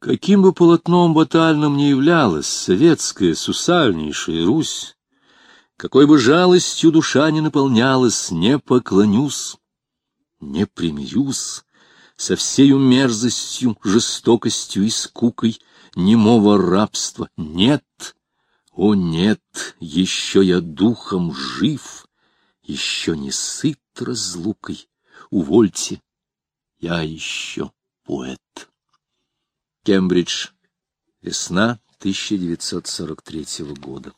Каким бы полотном батальным ни являлась советская сусальнейшая Русь, какой бы жалостью душа не наполнялась, не поклонюсь, не примирюсь со всею мерзостью, жестокостью и скукой немого рабства. Нет, о нет, еще я духом жив, еще не сыт разлукой. Увольте, я еще поэт. Кембридж. Весна 1943 года.